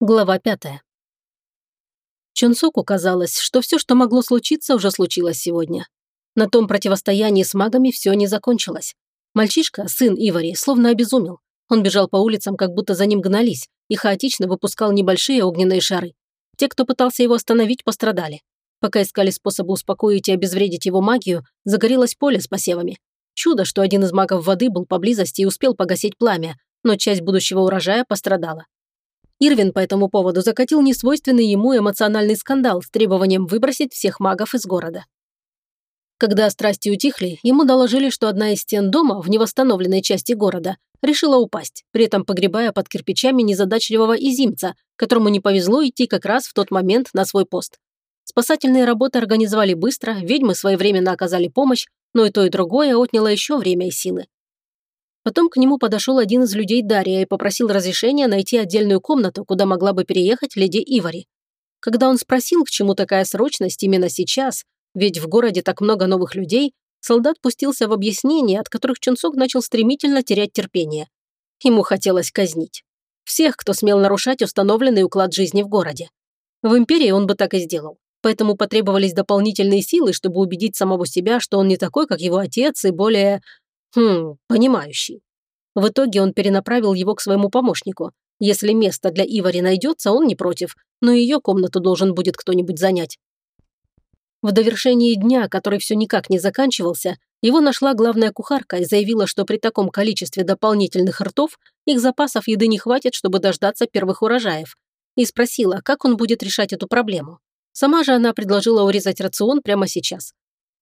Глава пятая. Чунсоку казалось, что все, что могло случиться, уже случилось сегодня. На том противостоянии с магами все не закончилось. Мальчишка, сын Ивари, словно обезумел. Он бежал по улицам, как будто за ним гнались, и хаотично выпускал небольшие огненные шары. Те, кто пытался его остановить, пострадали. Пока искали способы успокоить и обезвредить его магию, загорелось поле с посевами. Чудо, что один из магов воды был поблизости и успел погасить пламя, но часть будущего урожая пострадала. Ирвин по этому поводу закатил несвойственный ему эмоциональный скандал с требованием выбросить всех магов из города. Когда страсти утихли, ему доложили, что одна из стен дома в невосстановленной части города решила упасть, при этом погребая под кирпичами незадачливого изимца, которому не повезло идти как раз в тот момент на свой пост. Спасательные работы организовали быстро, ведьмы своевременно оказали помощь, но и то, и другое отняло еще время и силы. Потом к нему подошел один из людей Дария и попросил разрешения найти отдельную комнату, куда могла бы переехать леди Ивари. Когда он спросил, к чему такая срочность именно сейчас, ведь в городе так много новых людей, солдат пустился в объяснения, от которых Чунцок начал стремительно терять терпение. Ему хотелось казнить. Всех, кто смел нарушать установленный уклад жизни в городе. В империи он бы так и сделал. Поэтому потребовались дополнительные силы, чтобы убедить самого себя, что он не такой, как его отец, и более Хм, понимающий. В итоге он перенаправил его к своему помощнику. Если место для Ивари найдется, он не против, но ее комнату должен будет кто-нибудь занять. В довершении дня, который все никак не заканчивался, его нашла главная кухарка и заявила, что при таком количестве дополнительных ртов их запасов еды не хватит, чтобы дождаться первых урожаев. И спросила, как он будет решать эту проблему. Сама же она предложила урезать рацион прямо сейчас.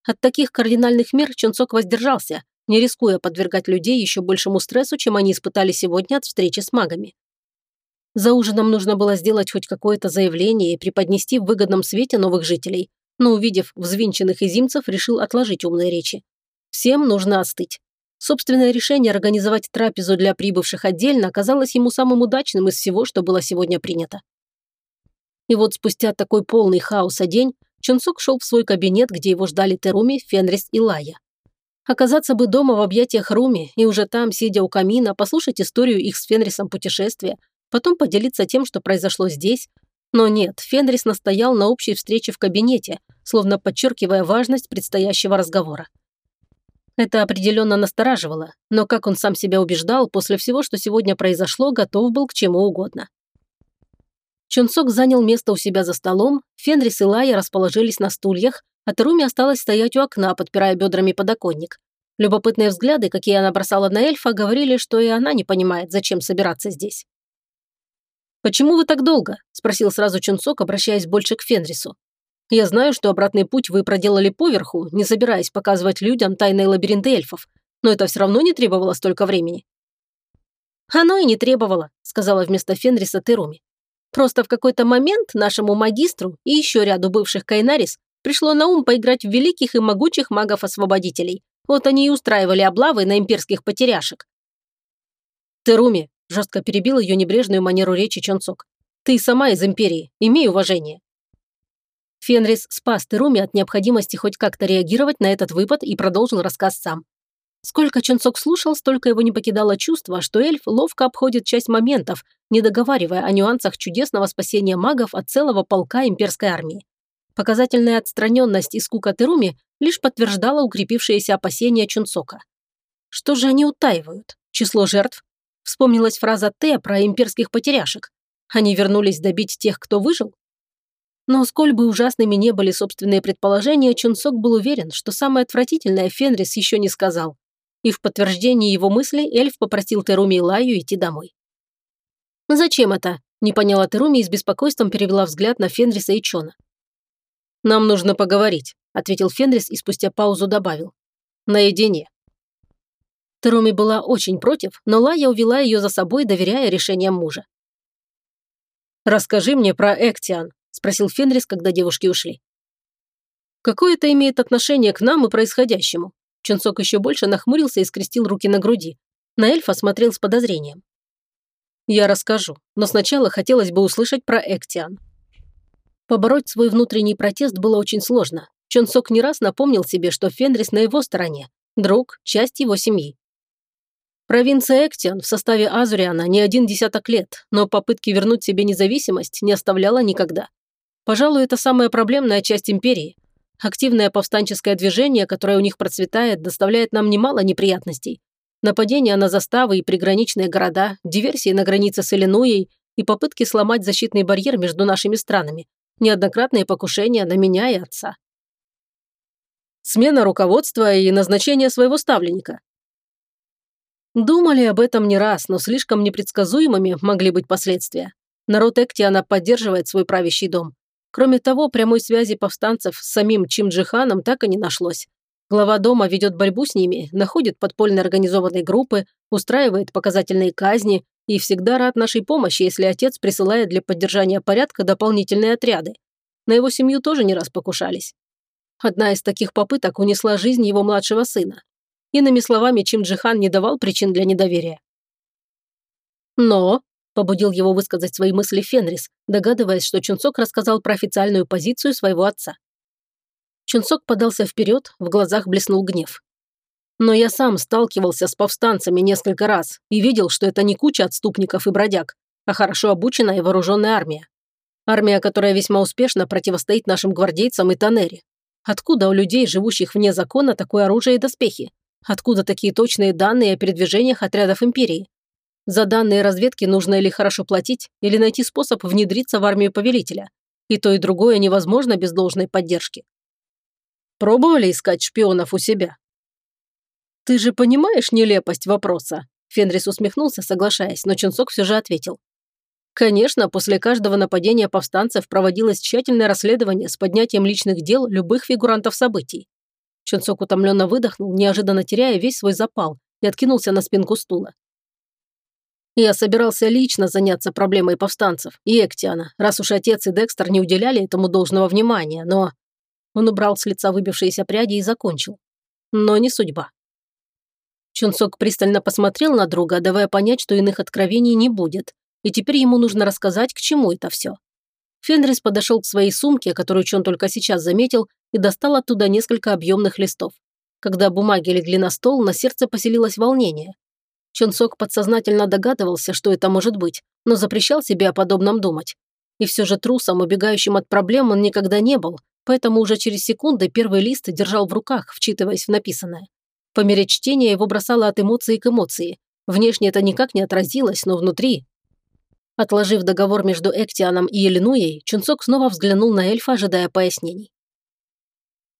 От таких кардинальных мер Чунцок воздержался, не рискуя подвергать людей еще большему стрессу, чем они испытали сегодня от встречи с магами. За ужином нужно было сделать хоть какое-то заявление и преподнести в выгодном свете новых жителей, но, увидев взвинченных изимцев, решил отложить умные речи. Всем нужно остыть. Собственное решение организовать трапезу для прибывших отдельно оказалось ему самым удачным из всего, что было сегодня принято. И вот спустя такой полный хаоса день Чунсок шел в свой кабинет, где его ждали Теруми, Фенрис и Лая. Оказаться бы дома в объятиях Руми и уже там, сидя у камина, послушать историю их с Фенрисом путешествия, потом поделиться тем, что произошло здесь. Но нет, Фенрис настоял на общей встрече в кабинете, словно подчеркивая важность предстоящего разговора. Это определенно настораживало, но, как он сам себя убеждал, после всего, что сегодня произошло, готов был к чему угодно. Чунсок занял место у себя за столом, Фенрис и Лая расположились на стульях, а Теруми осталась стоять у окна, подпирая бедрами подоконник. Любопытные взгляды, какие она бросала на эльфа, говорили, что и она не понимает, зачем собираться здесь. «Почему вы так долго?» – спросил сразу Чунцок, обращаясь больше к Фенрису. «Я знаю, что обратный путь вы проделали поверху, не собираясь показывать людям тайные лабиринты эльфов, но это все равно не требовало столько времени». «Оно и не требовало», – сказала вместо Фенриса Теруми. «Просто в какой-то момент нашему магистру и еще ряду бывших Кайнарис пришло на ум поиграть в великих и могучих магов-освободителей. Вот они и устраивали облавы на имперских потеряшек. «Теруми», – жестко перебил ее небрежную манеру речи Чонцок. «Ты сама из империи, имей уважение». Фенрис спас Теруми от необходимости хоть как-то реагировать на этот выпад и продолжил рассказ сам. Сколько Чонцок слушал, столько его не покидало чувство, что эльф ловко обходит часть моментов, не договаривая о нюансах чудесного спасения магов от целого полка имперской армии. Показательная отстраненность и скука Теруми лишь подтверждала укрепившиеся опасения Чунцока. Что же они утаивают? Число жертв? Вспомнилась фраза Т про имперских потеряшек. Они вернулись добить тех, кто выжил? Но сколь бы ужасными не были собственные предположения, Чунсок был уверен, что самое отвратительное Фенрис еще не сказал. И в подтверждении его мыслей эльф попросил Теруми и Лаю идти домой. «Зачем это?» – не поняла Теруми и с беспокойством перевела взгляд на Фенриса и Чона. «Нам нужно поговорить», – ответил Фенрис и спустя паузу добавил. «Наедине». Теруми была очень против, но Лая увела ее за собой, доверяя решениям мужа. «Расскажи мне про Эктиан», – спросил Фенрис, когда девушки ушли. «Какое это имеет отношение к нам и происходящему?» Чунцок еще больше нахмурился и скрестил руки на груди. На эльфа смотрел с подозрением. «Я расскажу, но сначала хотелось бы услышать про Эктиан», Побороть свой внутренний протест было очень сложно. Чон Сок не раз напомнил себе, что Фенрис на его стороне, друг, часть его семьи. Провинция Эктиан в составе Азуриана не один десяток лет, но попытки вернуть себе независимость не оставляла никогда. Пожалуй, это самая проблемная часть империи. Активное повстанческое движение, которое у них процветает, доставляет нам немало неприятностей. Нападения на заставы и приграничные города, диверсии на границе с Иллинуей и попытки сломать защитный барьер между нашими странами. Неоднократные покушения на меня и отца. Смена руководства и назначение своего ставленника. Думали об этом не раз, но слишком непредсказуемыми могли быть последствия. Народ Эктиана поддерживает свой правящий дом. Кроме того, прямой связи повстанцев с самим Чимджиханом так и не нашлось. Глава дома ведет борьбу с ними, находит подпольно организованные группы, устраивает показательные казни и всегда рад нашей помощи, если отец присылает для поддержания порядка дополнительные отряды. На его семью тоже не раз покушались. Одна из таких попыток унесла жизнь его младшего сына. Иными словами, Чимджихан не давал причин для недоверия. Но, побудил его высказать свои мысли Фенрис, догадываясь, что Чунцок рассказал про официальную позицию своего отца. Чунцок подался вперед, в глазах блеснул гнев. Но я сам сталкивался с повстанцами несколько раз и видел, что это не куча отступников и бродяг, а хорошо обученная и вооруженная армия. Армия, которая весьма успешно противостоит нашим гвардейцам и Танери. Откуда у людей, живущих вне закона, такое оружие и доспехи? Откуда такие точные данные о передвижениях отрядов Империи? За данные разведки нужно или хорошо платить, или найти способ внедриться в армию повелителя. И то, и другое невозможно без должной поддержки. Пробовали искать шпионов у себя? Ты же понимаешь нелепость вопроса? Фенрис усмехнулся, соглашаясь, но Чунсок все же ответил. Конечно, после каждого нападения повстанцев проводилось тщательное расследование с поднятием личных дел любых фигурантов событий. Чунсок утомленно выдохнул, неожиданно теряя весь свой запал, и откинулся на спинку стула. Я собирался лично заняться проблемой повстанцев и Эктиана, раз уж отец и Декстер не уделяли этому должного внимания, но... Он убрал с лица выбившиеся пряди и закончил. Но не судьба. Чунсок пристально посмотрел на друга, давая понять, что иных откровений не будет, и теперь ему нужно рассказать, к чему это все. Фенрис подошел к своей сумке, которую Чон только сейчас заметил, и достал оттуда несколько объемных листов. Когда бумаги легли на стол, на сердце поселилось волнение. Чонсок подсознательно догадывался, что это может быть, но запрещал себе о подобном думать. И все же трусом, убегающим от проблем, он никогда не был, поэтому уже через секунды первый лист держал в руках, вчитываясь в написанное. По мере чтения его бросало от эмоции к эмоции. Внешне это никак не отразилось, но внутри Отложив договор между Эктианом и Еленуей, Чунцок снова взглянул на эльфа, ожидая пояснений.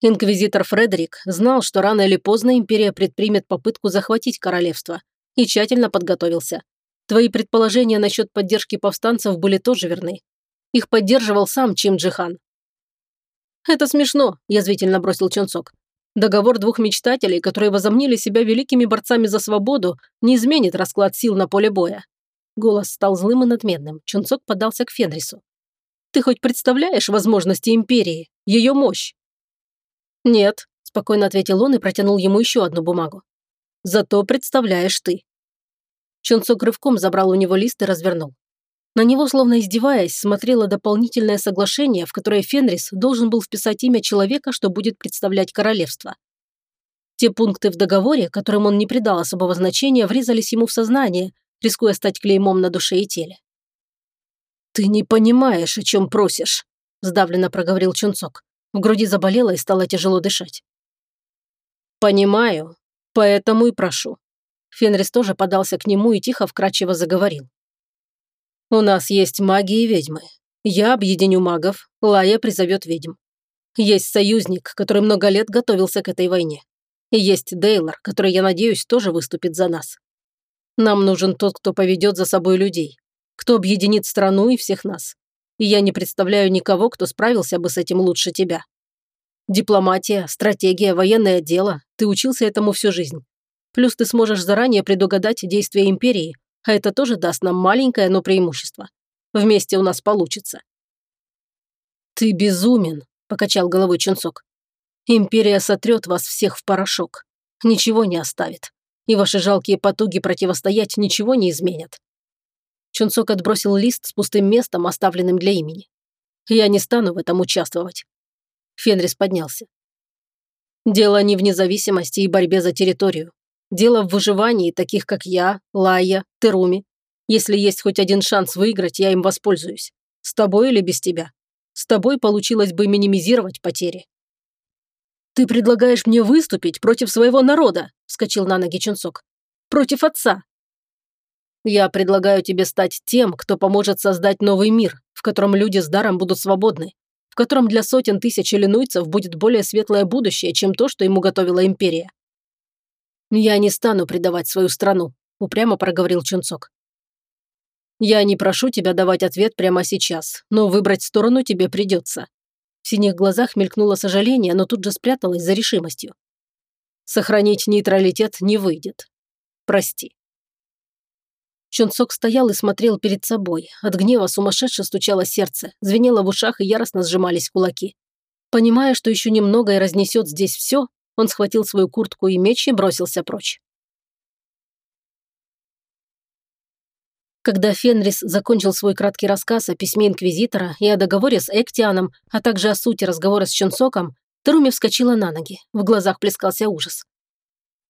Инквизитор Фредерик знал, что рано или поздно империя предпримет попытку захватить королевство, и тщательно подготовился. Твои предположения насчет поддержки повстанцев были тоже верны. Их поддерживал сам Чим Джихан. «Это смешно», – язвительно бросил Чунцок. «Договор двух мечтателей, которые возомнили себя великими борцами за свободу, не изменит расклад сил на поле боя. Голос стал злым и надменным. Чунцок подался к Фенрису. «Ты хоть представляешь возможности Империи? Ее мощь?» «Нет», – спокойно ответил он и протянул ему еще одну бумагу. «Зато представляешь ты». Чунцок рывком забрал у него лист и развернул. На него, словно издеваясь, смотрело дополнительное соглашение, в которое Фенрис должен был вписать имя человека, что будет представлять королевство. Те пункты в договоре, которым он не придал особого значения, врезались ему в сознание, рискуя стать клеймом на душе и теле. «Ты не понимаешь, о чем просишь», – сдавленно проговорил Чунцок. В груди заболело и стало тяжело дышать. «Понимаю, поэтому и прошу». Фенрис тоже подался к нему и тихо вкрадчиво заговорил. «У нас есть маги и ведьмы. Я объединю магов, Лая призовет ведьм. Есть союзник, который много лет готовился к этой войне. И есть Дейлор, который, я надеюсь, тоже выступит за нас. Нам нужен тот, кто поведет за собой людей, кто объединит страну и всех нас. И я не представляю никого, кто справился бы с этим лучше тебя. Дипломатия, стратегия, военное дело – ты учился этому всю жизнь. Плюс ты сможешь заранее предугадать действия империи, а это тоже даст нам маленькое, но преимущество. Вместе у нас получится. «Ты безумен», – покачал головой Чунцок. «Империя сотрет вас всех в порошок. Ничего не оставит и ваши жалкие потуги противостоять ничего не изменят. Чунцок отбросил лист с пустым местом, оставленным для имени. Я не стану в этом участвовать. Фенрис поднялся. Дело не в независимости и борьбе за территорию. Дело в выживании таких, как я, Лая, Теруми. Если есть хоть один шанс выиграть, я им воспользуюсь. С тобой или без тебя. С тобой получилось бы минимизировать потери. «Ты предлагаешь мне выступить против своего народа», – вскочил на ноги Чунцок. «Против отца». «Я предлагаю тебе стать тем, кто поможет создать новый мир, в котором люди с даром будут свободны, в котором для сотен тысяч иллинуйцев будет более светлое будущее, чем то, что ему готовила империя. «Я не стану предавать свою страну», – упрямо проговорил Чунцок. «Я не прошу тебя давать ответ прямо сейчас, но выбрать сторону тебе придется». В синих глазах мелькнуло сожаление, но тут же спряталось за решимостью. «Сохранить нейтралитет не выйдет. Прости». Чунцок стоял и смотрел перед собой. От гнева сумасшедше стучало сердце, звенело в ушах и яростно сжимались кулаки. Понимая, что еще немного и разнесет здесь все, он схватил свою куртку и меч и бросился прочь. Когда Фенрис закончил свой краткий рассказ о письме Инквизитора и о договоре с Эктианом, а также о сути разговора с Чунсоком, Теруми вскочила на ноги. В глазах плескался ужас.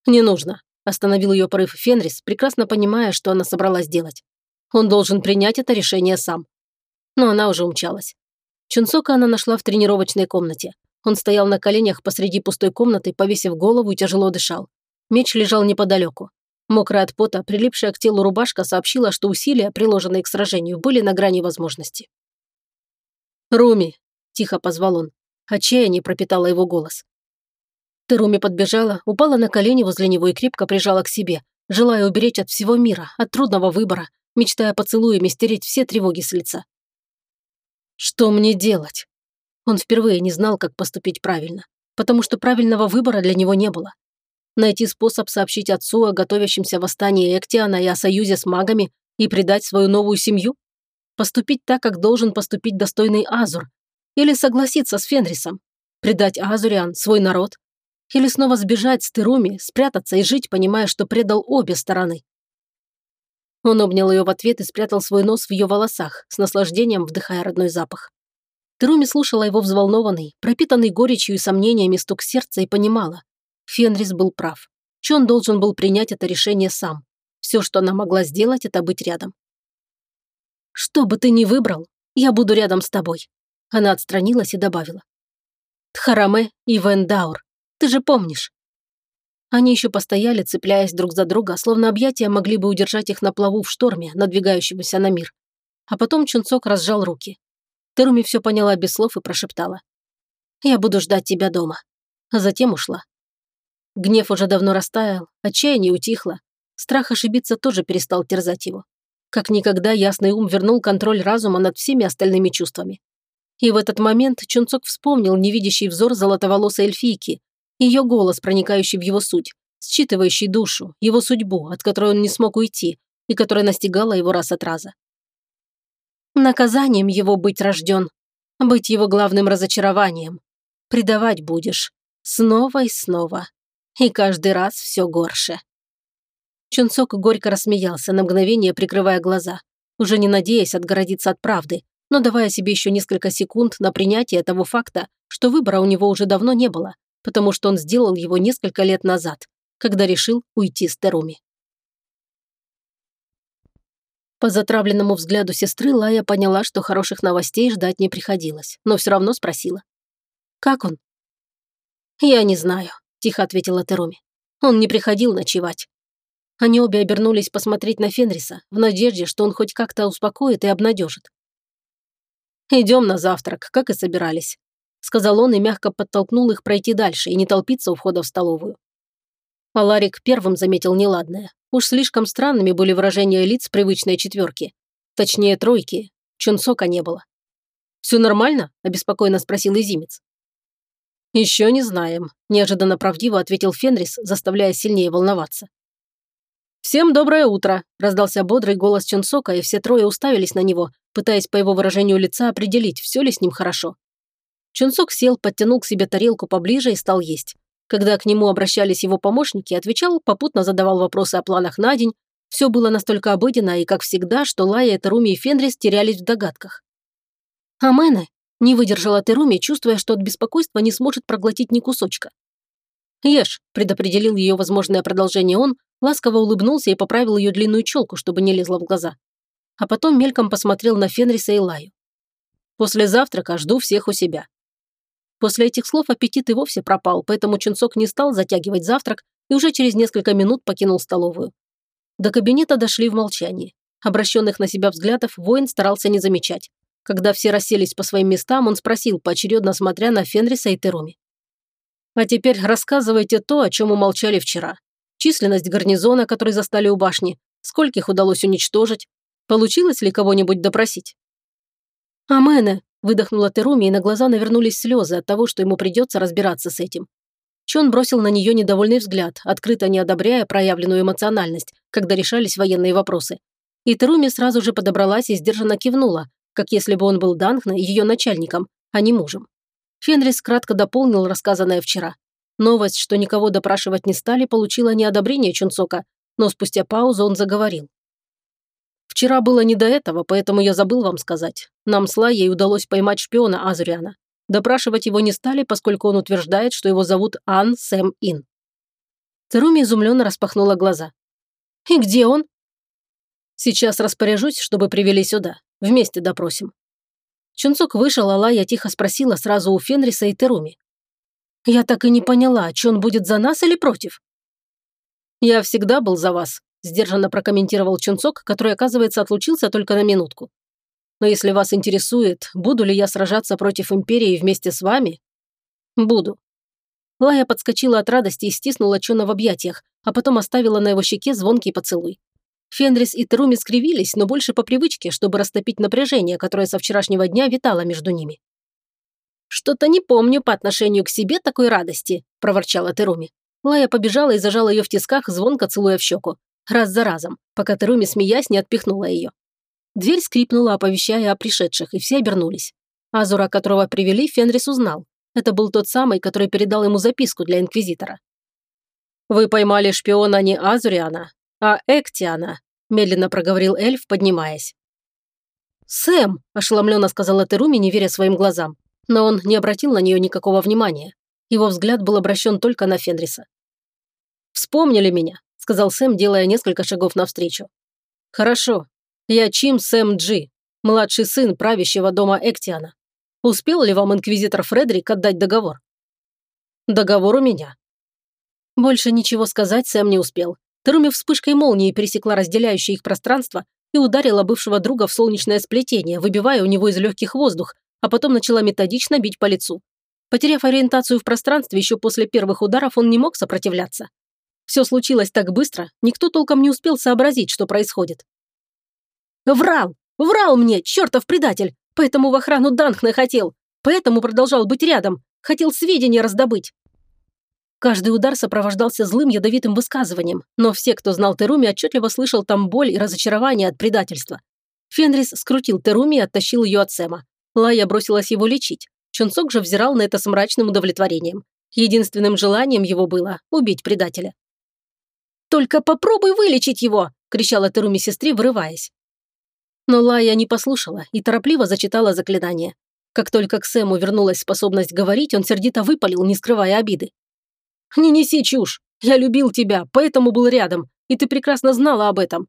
«Не нужно», – остановил ее порыв Фенрис, прекрасно понимая, что она собралась делать. Он должен принять это решение сам. Но она уже умчалась. Чунсока она нашла в тренировочной комнате. Он стоял на коленях посреди пустой комнаты, повесив голову и тяжело дышал. Меч лежал неподалеку. Мокрая от пота, прилипшая к телу рубашка сообщила, что усилия, приложенные к сражению, были на грани возможности. «Руми!» – тихо позвал он. Отчаяние пропитало его голос. Теруми подбежала, упала на колени возле него и крепко прижала к себе, желая уберечь от всего мира, от трудного выбора, мечтая поцелуями стереть все тревоги с лица. «Что мне делать?» Он впервые не знал, как поступить правильно, потому что правильного выбора для него не было. Найти способ сообщить отцу о готовящемся восстании Эктиана и о союзе с магами и предать свою новую семью? Поступить так, как должен поступить достойный Азур? Или согласиться с Фенрисом? Предать Азуриан, свой народ? Или снова сбежать с Теруми, спрятаться и жить, понимая, что предал обе стороны? Он обнял ее в ответ и спрятал свой нос в ее волосах, с наслаждением вдыхая родной запах. Теруми слушала его взволнованный, пропитанный горечью и сомнениями стук сердца и понимала. Фенрис был прав. Чон должен был принять это решение сам. Все, что она могла сделать, это быть рядом. «Что бы ты ни выбрал, я буду рядом с тобой», она отстранилась и добавила. «Тхараме и Вендаур, ты же помнишь?» Они еще постояли, цепляясь друг за друга, словно объятия могли бы удержать их на плаву в шторме, надвигающемся на мир. А потом Чунцок разжал руки. Теруми все поняла без слов и прошептала. «Я буду ждать тебя дома». А затем ушла. Гнев уже давно растаял, отчаяние утихло. Страх ошибиться тоже перестал терзать его. Как никогда ясный ум вернул контроль разума над всеми остальными чувствами. И в этот момент Чунцок вспомнил невидящий взор золотоволосой эльфийки, ее голос, проникающий в его суть, считывающий душу, его судьбу, от которой он не смог уйти, и которая настигала его раз от раза. Наказанием его быть рожден, быть его главным разочарованием. Предавать будешь. Снова и снова. И каждый раз все горше. Чунцок горько рассмеялся, на мгновение прикрывая глаза, уже не надеясь отгородиться от правды, но давая себе еще несколько секунд на принятие того факта, что выбора у него уже давно не было, потому что он сделал его несколько лет назад, когда решил уйти с Теруми. По затравленному взгляду сестры Лая поняла, что хороших новостей ждать не приходилось, но все равно спросила. «Как он?» «Я не знаю», – тихо ответила Теруми. «Он не приходил ночевать». Они обе обернулись посмотреть на Фенриса, в надежде, что он хоть как-то успокоит и обнадежит. «Идем на завтрак, как и собирались», – сказал он и мягко подтолкнул их пройти дальше и не толпиться у входа в столовую. Аларик первым заметил неладное. Уж слишком странными были выражения лиц привычной четверки. Точнее, тройки. Чунсока не было. «Все нормально?» – обеспокоенно спросил Изимец. «Еще не знаем», – неожиданно правдиво ответил Фенрис, заставляя сильнее волноваться. «Всем доброе утро!» – раздался бодрый голос Чунсока, и все трое уставились на него, пытаясь по его выражению лица определить, все ли с ним хорошо. Чунсок сел, подтянул к себе тарелку поближе и стал есть. Когда к нему обращались его помощники, отвечал, попутно задавал вопросы о планах на день. Все было настолько обыденно и, как всегда, что Лая, Теруми и Фенрис терялись в догадках. А Мэне не выдержала Теруми, чувствуя, что от беспокойства не сможет проглотить ни кусочка. «Ешь», – предопределил ее возможное продолжение он, ласково улыбнулся и поправил ее длинную челку, чтобы не лезла в глаза. А потом мельком посмотрел на Фенриса и Лаю. «После завтрака жду всех у себя». После этих слов аппетит и вовсе пропал, поэтому Чунцок не стал затягивать завтрак и уже через несколько минут покинул столовую. До кабинета дошли в молчании. Обращенных на себя взглядов воин старался не замечать. Когда все расселись по своим местам, он спросил, поочередно смотря на Фенриса и Теруми. «А теперь рассказывайте то, о чем умолчали вчера. Численность гарнизона, который застали у башни, скольких удалось уничтожить, получилось ли кого-нибудь допросить?» «Амене», – выдохнула Теруми, и на глаза навернулись слезы от того, что ему придется разбираться с этим. Чон бросил на нее недовольный взгляд, открыто не одобряя проявленную эмоциональность, когда решались военные вопросы. И Теруми сразу же подобралась и сдержанно кивнула, как если бы он был Данхна ее начальником, а не мужем. Фенрис кратко дополнил рассказанное вчера. Новость, что никого допрашивать не стали, получила неодобрение Чунцока, но спустя паузу он заговорил. «Вчера было не до этого, поэтому я забыл вам сказать. Нам с Лайей удалось поймать шпиона Азуриана. Допрашивать его не стали, поскольку он утверждает, что его зовут Ан Сэм Ин. Теруми изумленно распахнула глаза. «И где он?» «Сейчас распоряжусь, чтобы привели сюда. Вместе допросим». Чунцок вышел, а Лая тихо спросила сразу у Фенриса и Теруми. «Я так и не поняла, что он будет за нас или против?» «Я всегда был за вас», – сдержанно прокомментировал Чунцок, который, оказывается, отлучился только на минутку. Но если вас интересует, буду ли я сражаться против Империи вместе с вами? Буду. Лая подскочила от радости и стиснула Чона в объятиях, а потом оставила на его щеке звонкий поцелуй. Фенрис и Теруми скривились, но больше по привычке, чтобы растопить напряжение, которое со вчерашнего дня витало между ними. «Что-то не помню по отношению к себе такой радости», – проворчала Теруми. Лая побежала и зажала ее в тисках, звонко целуя в щеку. Раз за разом, пока Теруми, смеясь, не отпихнула ее. Дверь скрипнула, оповещая о пришедших, и все обернулись. Азура, которого привели, Фенрис узнал. Это был тот самый, который передал ему записку для Инквизитора. «Вы поймали шпиона не Азуриана, а Эктиана», медленно проговорил эльф, поднимаясь. «Сэм!» – ошеломленно сказала Теруми, не веря своим глазам. Но он не обратил на нее никакого внимания. Его взгляд был обращен только на Фенриса. «Вспомнили меня», – сказал Сэм, делая несколько шагов навстречу. «Хорошо, я Чим Сэм Джи, младший сын правящего дома Эктиана. Успел ли вам инквизитор Фредерик отдать договор? Договор у меня. Больше ничего сказать Сэм не успел. Теруми вспышкой молнии пересекла разделяющее их пространство и ударила бывшего друга в солнечное сплетение, выбивая у него из легких воздух, а потом начала методично бить по лицу. Потеряв ориентацию в пространстве еще после первых ударов, он не мог сопротивляться. Все случилось так быстро, никто толком не успел сообразить, что происходит. Врал! Врал мне, чертов предатель! Поэтому в охрану Данхна хотел. Поэтому продолжал быть рядом. Хотел сведения раздобыть. Каждый удар сопровождался злым ядовитым высказыванием, но все, кто знал Теруми, отчетливо слышал там боль и разочарование от предательства. Фенрис скрутил Теруми и оттащил ее от Сэма. Лая бросилась его лечить. Чунцок же взирал на это с мрачным удовлетворением. Единственным желанием его было – убить предателя. «Только попробуй вылечить его!» – кричала Теруми сестре, вырываясь. Но Лая не послушала и торопливо зачитала заклинание. Как только к Сэму вернулась способность говорить, он сердито выпалил, не скрывая обиды. «Не неси чушь! Я любил тебя, поэтому был рядом, и ты прекрасно знала об этом.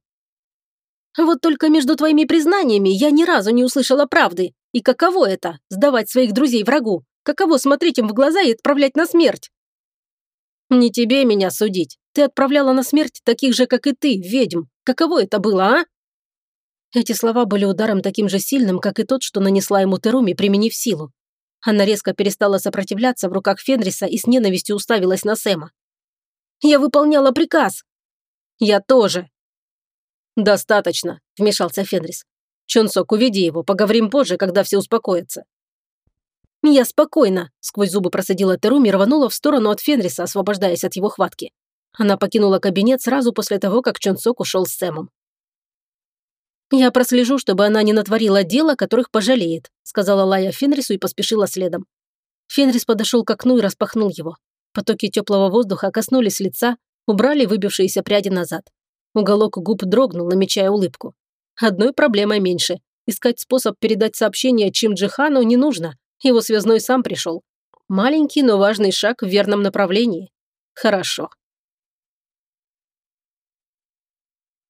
Вот только между твоими признаниями я ни разу не услышала правды. И каково это – сдавать своих друзей врагу? Каково смотреть им в глаза и отправлять на смерть? Не тебе меня судить. Ты отправляла на смерть таких же, как и ты, ведьм. Каково это было, а? Эти слова были ударом таким же сильным, как и тот, что нанесла ему Теруми, применив силу. Она резко перестала сопротивляться в руках Фенриса и с ненавистью уставилась на Сэма. «Я выполняла приказ!» «Я тоже!» «Достаточно», – вмешался Фенрис. «Чонсок, уведи его, поговорим позже, когда все успокоятся». «Я спокойно», – сквозь зубы процедила Теруми рванула в сторону от Фенриса, освобождаясь от его хватки. Она покинула кабинет сразу после того, как Чонсок ушел с Сэмом. «Я прослежу, чтобы она не натворила дела, которых пожалеет», сказала Лая Фенрису и поспешила следом. Фенрис подошел к окну и распахнул его. Потоки теплого воздуха коснулись лица, убрали выбившиеся пряди назад. Уголок губ дрогнул, намечая улыбку. Одной проблемой меньше. Искать способ передать сообщение Чим Джихану не нужно. Его связной сам пришел. Маленький, но важный шаг в верном направлении. Хорошо.